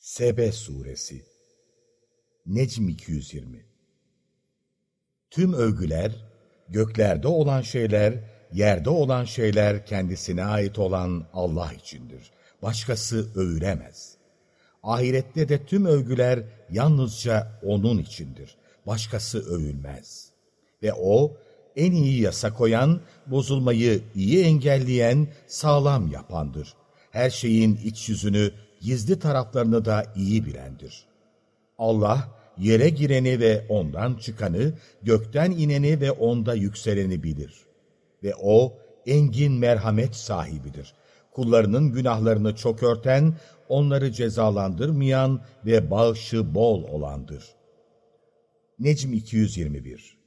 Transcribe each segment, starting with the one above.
Sebe Suresi Necm 220 Tüm övgüler, göklerde olan şeyler, yerde olan şeyler kendisine ait olan Allah içindir. Başkası övülemez. Ahirette de tüm övgüler yalnızca O'nun içindir. Başkası övülmez. Ve O, en iyi yasa koyan, bozulmayı iyi engelleyen, sağlam yapandır. Her şeyin iç yüzünü, gizli taraflarını da iyi bilendir. Allah, yere gireni ve ondan çıkanı, gökten ineni ve onda yükseleni bilir. Ve O, engin merhamet sahibidir. Kullarının günahlarını çok örten, onları cezalandırmayan ve bağışı bol olandır. Necm 221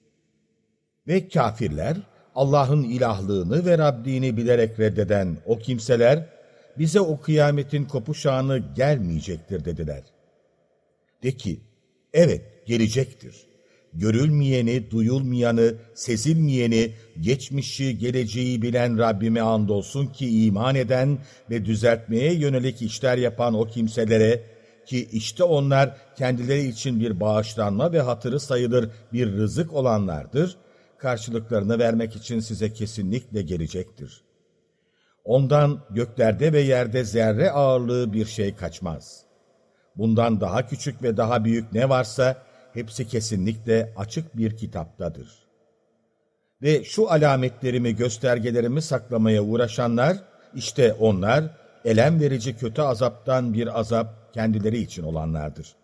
Ve kafirler, Allah'ın ilahlığını ve Rabbini bilerek reddeden o kimseler, bize o kıyametin kopuş anı gelmeyecektir dediler. De ki, evet gelecektir. Görülmeyeni, duyulmayanı, sezilmeyeni, geçmişi, geleceği bilen Rabbime andolsun ki iman eden ve düzeltmeye yönelik işler yapan o kimselere, ki işte onlar kendileri için bir bağışlanma ve hatırı sayılır bir rızık olanlardır, karşılıklarını vermek için size kesinlikle gelecektir. Ondan göklerde ve yerde zerre ağırlığı bir şey kaçmaz. Bundan daha küçük ve daha büyük ne varsa hepsi kesinlikle açık bir kitaptadır. Ve şu alametlerimi, göstergelerimi saklamaya uğraşanlar, işte onlar elem verici kötü azaptan bir azap kendileri için olanlardır.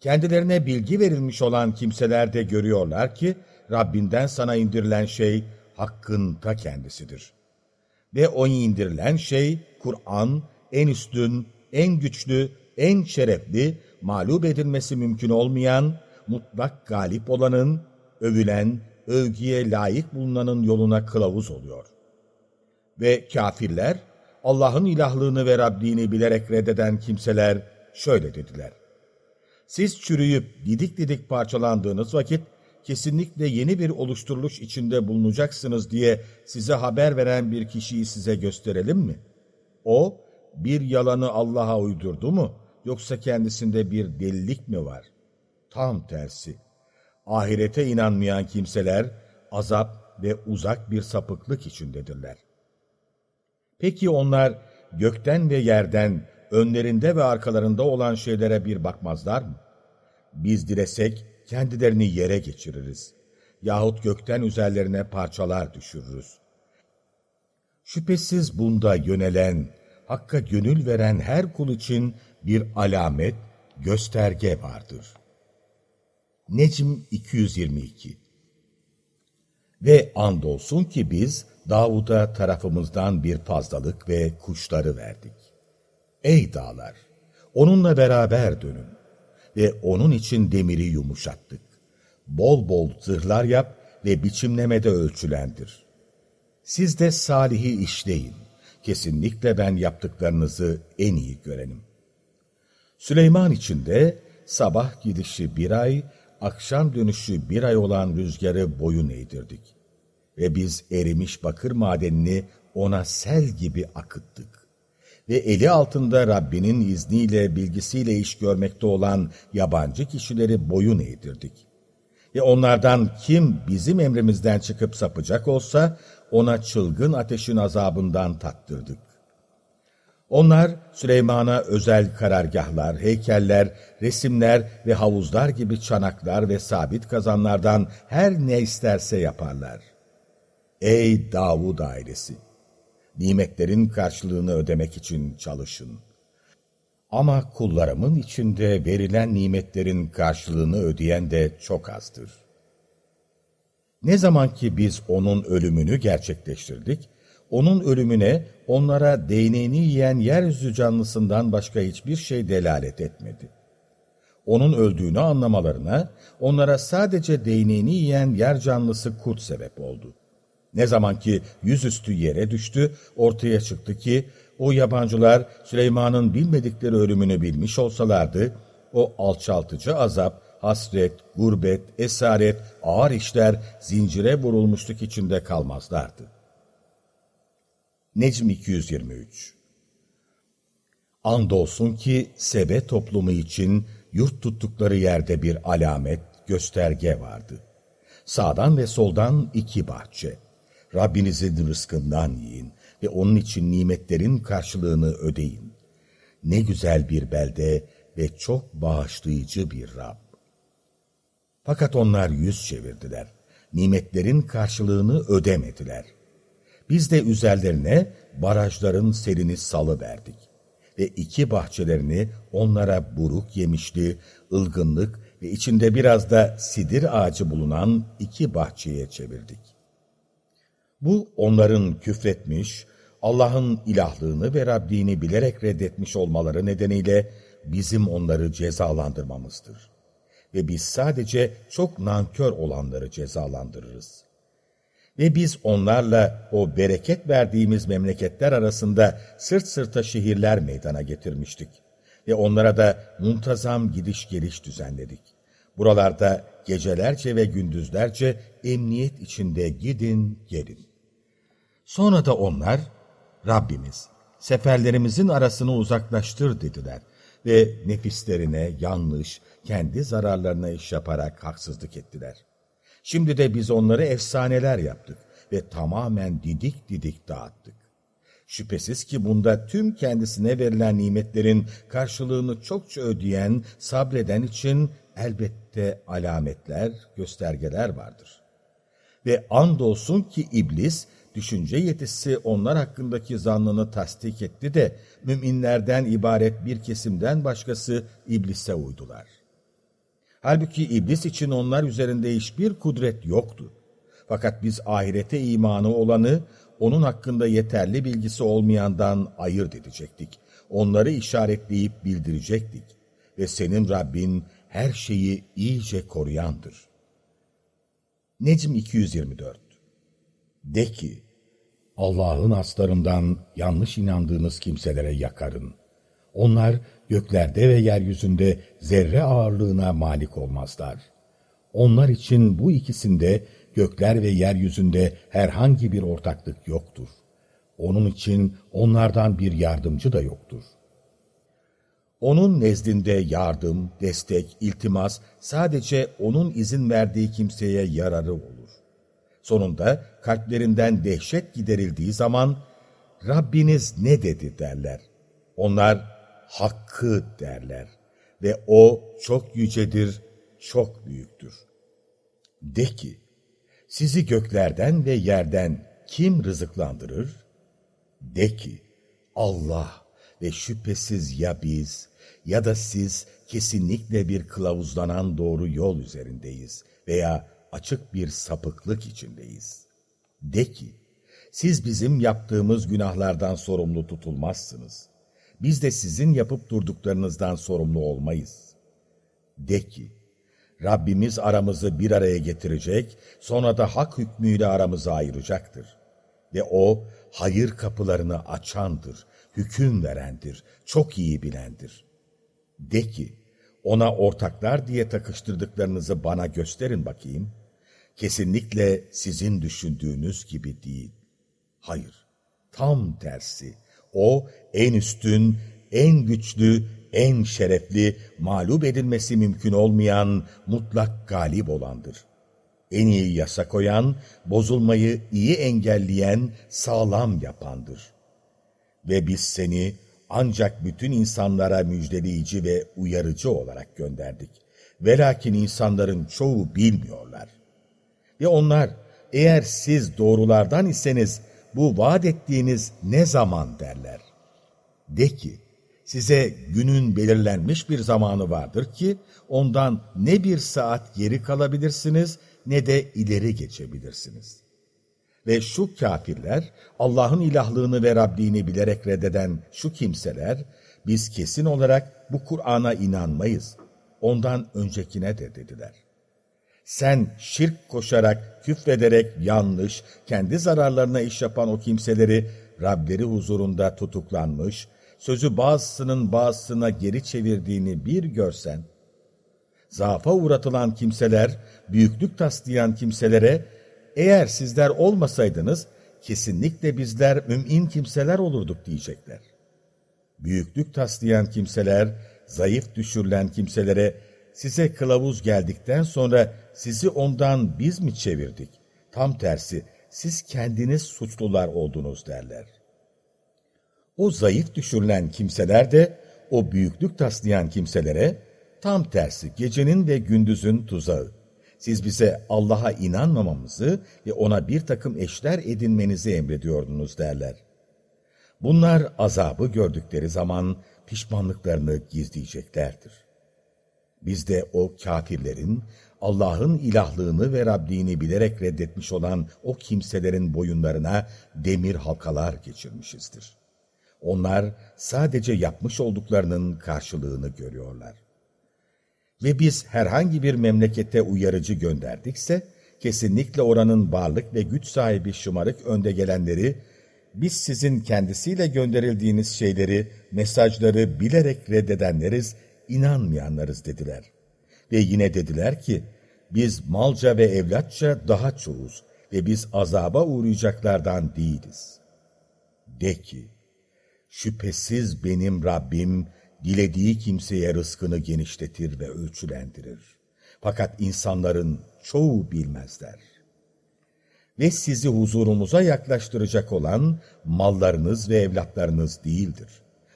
Kendilerine bilgi verilmiş olan kimseler de görüyorlar ki Rabbinden sana indirilen şey hakkın ta kendisidir. Ve o indirilen şey Kur'an en üstün, en güçlü, en şerefli, mağlup edilmesi mümkün olmayan, mutlak galip olanın, övülen, övgüye layık bulunanın yoluna kılavuz oluyor. Ve kafirler, Allah'ın ilahlığını ve Rabbini bilerek reddeden kimseler şöyle dediler. Siz çürüyüp didik didik parçalandığınız vakit, kesinlikle yeni bir oluşturuluş içinde bulunacaksınız diye size haber veren bir kişiyi size gösterelim mi? O, bir yalanı Allah'a uydurdu mu, yoksa kendisinde bir delilik mi var? Tam tersi. Ahirete inanmayan kimseler, azap ve uzak bir sapıklık içindedirler. Peki onlar, gökten ve yerden, önlerinde ve arkalarında olan şeylere bir bakmazlar mı? Biz dilesek, kendilerini yere geçiririz. Yahut gökten üzerlerine parçalar düşürürüz. Şüphesiz bunda yönelen, Hakk'a gönül veren her kul için bir alamet, gösterge vardır. Necm 222 Ve andolsun ki biz Davud'a tarafımızdan bir fazlalık ve kuşları verdik. Ey dağlar! Onunla beraber dönün ve onun için demiri yumuşattık. Bol bol zırhlar yap ve biçimlemede ölçülendir. Siz de salihi işleyin. Kesinlikle ben yaptıklarınızı en iyi görenim. Süleyman için de sabah gidişi bir ay, akşam dönüşü bir ay olan rüzgarı boyun eğdirdik. Ve biz erimiş bakır madenini ona sel gibi akıttık ve eli altında Rabbinin izniyle, bilgisiyle iş görmekte olan yabancı kişileri boyun eğdirdik. Ve onlardan kim bizim emrimizden çıkıp sapacak olsa, ona çılgın ateşin azabından tattırdık. Onlar Süleyman'a özel karargahlar, heykeller, resimler ve havuzlar gibi çanaklar ve sabit kazanlardan her ne isterse yaparlar. Ey Davud ailesi! Nimetlerin karşılığını ödemek için çalışın. Ama kullarımın içinde verilen nimetlerin karşılığını ödeyen de çok azdır. Ne zaman ki biz onun ölümünü gerçekleştirdik, onun ölümüne onlara değneğini yiyen yeryüzü canlısından başka hiçbir şey delalet etmedi. Onun öldüğünü anlamalarına onlara sadece değneğini yiyen yer canlısı kurt sebep oldu. Ne zaman ki yüzüstü yere düştü, ortaya çıktı ki o yabancılar Süleyman'ın bilmedikleri ölümünü bilmiş olsalardı, o alçaltıcı azap, hasret, gurbet, esaret, ağır işler, zincire vurulmuşluk içinde kalmazlardı. Necm 223 Andolsun ki Sebe toplumu için yurt tuttukları yerde bir alamet, gösterge vardı. Sağdan ve soldan iki bahçe. Rabbinizin rızkından yiyin ve onun için nimetlerin karşılığını ödeyin. Ne güzel bir belde ve çok bağışlayıcı bir Rab. Fakat onlar yüz çevirdiler. Nimetlerin karşılığını ödemediler. Biz de üzerlerine barajların serini salı verdik ve iki bahçelerini onlara buruk yemişli, ılgınlık ve içinde biraz da sidir ağacı bulunan iki bahçeye çevirdik. Bu onların küfretmiş, Allah'ın ilahlığını ve Rabbini bilerek reddetmiş olmaları nedeniyle bizim onları cezalandırmamızdır. Ve biz sadece çok nankör olanları cezalandırırız. Ve biz onlarla o bereket verdiğimiz memleketler arasında sırt sırta şehirler meydana getirmiştik. Ve onlara da muntazam gidiş geliş düzenledik. Buralarda gecelerce ve gündüzlerce emniyet içinde gidin gelin. Sonra da onlar, Rabbimiz, seferlerimizin arasını uzaklaştır dediler ve nefislerine yanlış, kendi zararlarına iş yaparak haksızlık ettiler. Şimdi de biz onları efsaneler yaptık ve tamamen didik didik dağıttık. Şüphesiz ki bunda tüm kendisine verilen nimetlerin karşılığını çokça ödeyen, sabreden için elbette alametler, göstergeler vardır. Ve andolsun ki iblis, düşünce yetisi onlar hakkındaki zannını tasdik etti de, müminlerden ibaret bir kesimden başkası iblise uydular. Halbuki iblis için onlar üzerinde hiçbir kudret yoktu. Fakat biz ahirete imanı olanı, onun hakkında yeterli bilgisi olmayandan ayırt edecektik. Onları işaretleyip bildirecektik. Ve senin Rabbin her şeyi iyice koruyandır. Necm 224 De ki, Allah'ın aslarından yanlış inandığınız kimselere yakarın. Onlar göklerde ve yeryüzünde zerre ağırlığına malik olmazlar. Onlar için bu ikisinde gökler ve yeryüzünde herhangi bir ortaklık yoktur. Onun için onlardan bir yardımcı da yoktur. Onun nezdinde yardım, destek, iltimas sadece onun izin verdiği kimseye yararı olur. Sonunda kalplerinden dehşet giderildiği zaman Rabbiniz ne dedi derler. Onlar hakkı derler ve o çok yücedir, çok büyüktür. De ki, sizi göklerden ve yerden kim rızıklandırır? De ki, Allah ve şüphesiz ya biz ya da siz kesinlikle bir kılavuzlanan doğru yol üzerindeyiz veya açık bir sapıklık içindeyiz. De ki, siz bizim yaptığımız günahlardan sorumlu tutulmazsınız biz de sizin yapıp durduklarınızdan sorumlu olmayız. De ki, Rabbimiz aramızı bir araya getirecek, sonra da hak hükmüyle aramızı ayıracaktır. Ve O, hayır kapılarını açandır, hüküm verendir, çok iyi bilendir. De ki, ona ortaklar diye takıştırdıklarınızı bana gösterin bakayım. Kesinlikle sizin düşündüğünüz gibi değil. Hayır, tam tersi. O en üstün, en güçlü, en şerefli, mağlup edilmesi mümkün olmayan, mutlak galip olandır. En iyi yasa koyan, bozulmayı iyi engelleyen, sağlam yapandır. Ve biz seni ancak bütün insanlara müjdeleyici ve uyarıcı olarak gönderdik. Velakin insanların çoğu bilmiyorlar. Ve onlar, eğer siz doğrulardan iseniz, bu vaat ettiğiniz ne zaman derler. De ki, size günün belirlenmiş bir zamanı vardır ki, ondan ne bir saat geri kalabilirsiniz ne de ileri geçebilirsiniz. Ve şu kafirler, Allah'ın ilahlığını ve Rabbini bilerek reddeden şu kimseler, biz kesin olarak bu Kur'an'a inanmayız. Ondan öncekine de dediler. Sen şirk koşarak, küfrederek yanlış, kendi zararlarına iş yapan o kimseleri Rableri huzurunda tutuklanmış, sözü bazısının bazısına geri çevirdiğini bir görsen, zaafa uğratılan kimseler, büyüklük taslayan kimselere, eğer sizler olmasaydınız, kesinlikle bizler mümin kimseler olurduk diyecekler. Büyüklük taslayan kimseler, zayıf düşürülen kimselere size kılavuz geldikten sonra sizi ondan biz mi çevirdik? Tam tersi siz kendiniz suçlular oldunuz derler. O zayıf düşürülen kimseler de o büyüklük taslayan kimselere tam tersi gecenin ve gündüzün tuzağı. Siz bize Allah'a inanmamamızı ve ona bir takım eşler edinmenizi emrediyordunuz derler. Bunlar azabı gördükleri zaman pişmanlıklarını gizleyeceklerdir. Biz de o kafirlerin, Allah'ın ilahlığını ve Rabbini bilerek reddetmiş olan o kimselerin boyunlarına demir halkalar geçirmişizdir. Onlar sadece yapmış olduklarının karşılığını görüyorlar. Ve biz herhangi bir memlekete uyarıcı gönderdikse, kesinlikle oranın varlık ve güç sahibi şımarık önde gelenleri, biz sizin kendisiyle gönderildiğiniz şeyleri, mesajları bilerek reddedenleriz, inanmayanlarız dediler. Ve yine dediler ki, biz malca ve evlatça daha çoğuz ve biz azaba uğrayacaklardan değiliz. De ki, şüphesiz benim Rabbim, dilediği kimseye rızkını genişletir ve ölçülendirir. Fakat insanların çoğu bilmezler. Ve sizi huzurumuza yaklaştıracak olan mallarınız ve evlatlarınız değildir.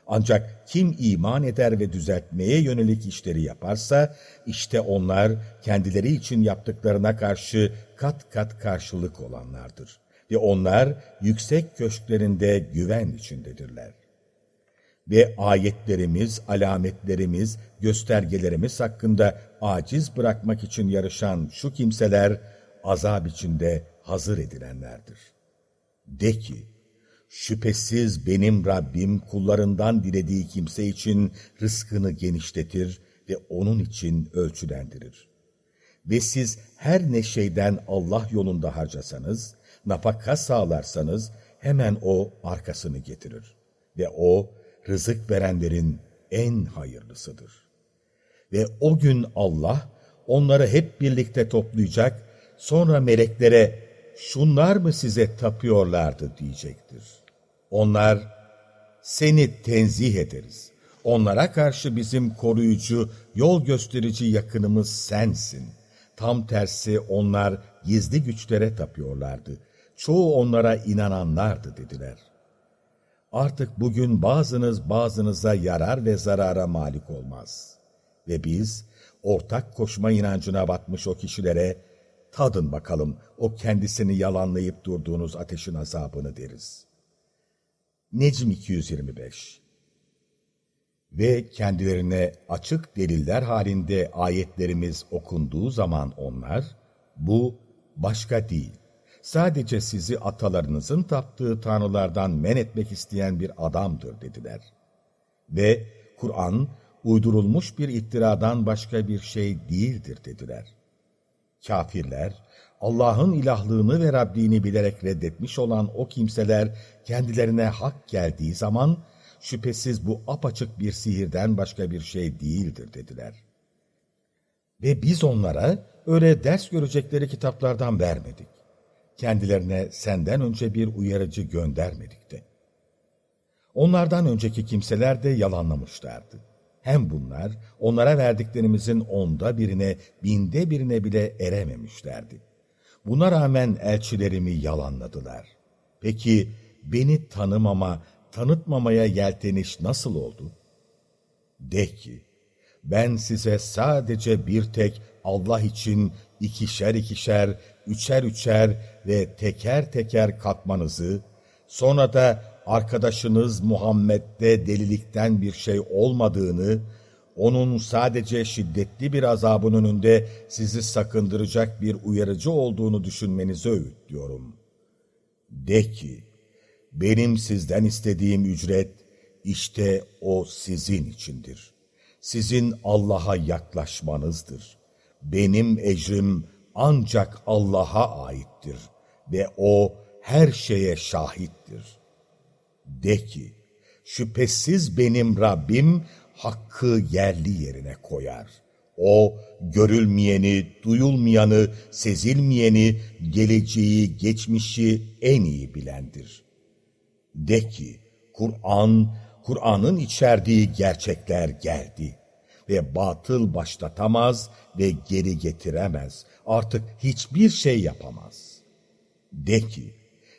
Ancak kim iman eder ve düzeltmeye yönelik işleri yaparsa, işte onlar kendileri için yaptıklarına karşı kat kat karşılık olanlardır. Ve onlar yüksek köşklerinde güven içindedirler. Ve ayetlerimiz, alametlerimiz, göstergelerimiz hakkında aciz bırakmak için yarışan şu kimseler, azap içinde hazır edilenlerdir. De ki, Şüphesiz benim Rabbim kullarından dilediği kimse için rızkını genişletir ve onun için ölçülendirir. Ve siz her ne şeyden Allah yolunda harcasanız, nafaka sağlarsanız hemen o arkasını getirir. Ve o rızık verenlerin en hayırlısıdır. Ve o gün Allah onları hep birlikte toplayacak, sonra meleklere şunlar mı size tapıyorlardı diyecektir. Onlar, seni tenzih ederiz. Onlara karşı bizim koruyucu, yol gösterici yakınımız sensin. Tam tersi onlar gizli güçlere tapıyorlardı. Çoğu onlara inananlardı dediler. Artık bugün bazınız bazınıza yarar ve zarara malik olmaz. Ve biz ortak koşma inancına batmış o kişilere tadın bakalım o kendisini yalanlayıp durduğunuz ateşin azabını deriz. Necm 225 Ve kendilerine açık deliller halinde ayetlerimiz okunduğu zaman onlar, bu başka değil, sadece sizi atalarınızın taptığı tanrılardan men etmek isteyen bir adamdır dediler. Ve Kur'an, uydurulmuş bir iftiradan başka bir şey değildir dediler. Kafirler, Allah'ın ilahlığını ve Rabbini bilerek reddetmiş olan o kimseler kendilerine hak geldiği zaman şüphesiz bu apaçık bir sihirden başka bir şey değildir dediler. Ve biz onlara öyle ders görecekleri kitaplardan vermedik. Kendilerine senden önce bir uyarıcı göndermedik de. Onlardan önceki kimseler de yalanlamışlardı. Hem bunlar onlara verdiklerimizin onda birine, binde birine bile erememişlerdi. Buna rağmen elçilerimi yalanladılar. Peki beni tanımama, tanıtmamaya yelteniş nasıl oldu? De ki, ben size sadece bir tek Allah için ikişer ikişer, üçer üçer ve teker teker kalkmanızı, sonra da arkadaşınız Muhammed'de delilikten bir şey olmadığını, onun sadece şiddetli bir azabın önünde sizi sakındıracak bir uyarıcı olduğunu düşünmenizi öğütlüyorum. De ki, benim sizden istediğim ücret, işte o sizin içindir. Sizin Allah'a yaklaşmanızdır. Benim ecrim ancak Allah'a aittir ve O her şeye şahittir. De ki, şüphesiz benim Rabbim hakkı yerli yerine koyar. O, görülmeyeni, duyulmayanı, sezilmeyeni, geleceği, geçmişi en iyi bilendir. De ki, Kur'an, Kur'an'ın içerdiği gerçekler geldi ve batıl başlatamaz ve geri getiremez. Artık hiçbir şey yapamaz. De ki,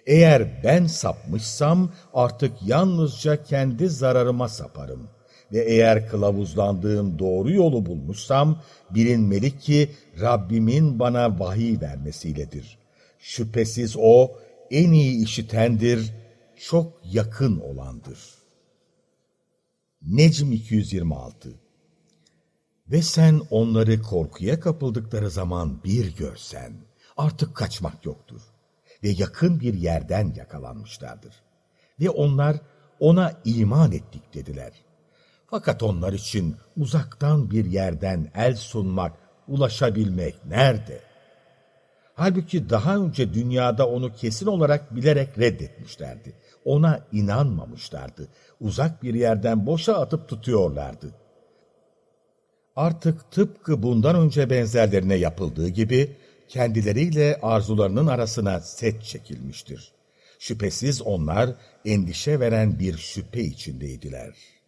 eğer ben sapmışsam artık yalnızca kendi zararıma saparım. Ve eğer kılavuzlandığım doğru yolu bulmuşsam, bilinmeli ki Rabbimin bana vahiy vermesiyledir. Şüphesiz O en iyi işitendir, çok yakın olandır. Necm 226 Ve sen onları korkuya kapıldıkları zaman bir görsen, artık kaçmak yoktur ve yakın bir yerden yakalanmışlardır. Ve onlar ona iman ettik dediler. Fakat onlar için uzaktan bir yerden el sunmak, ulaşabilmek nerede? Halbuki daha önce dünyada onu kesin olarak bilerek reddetmişlerdi. Ona inanmamışlardı. Uzak bir yerden boşa atıp tutuyorlardı. Artık tıpkı bundan önce benzerlerine yapıldığı gibi kendileriyle arzularının arasına set çekilmiştir. Şüphesiz onlar endişe veren bir şüphe içindeydiler.''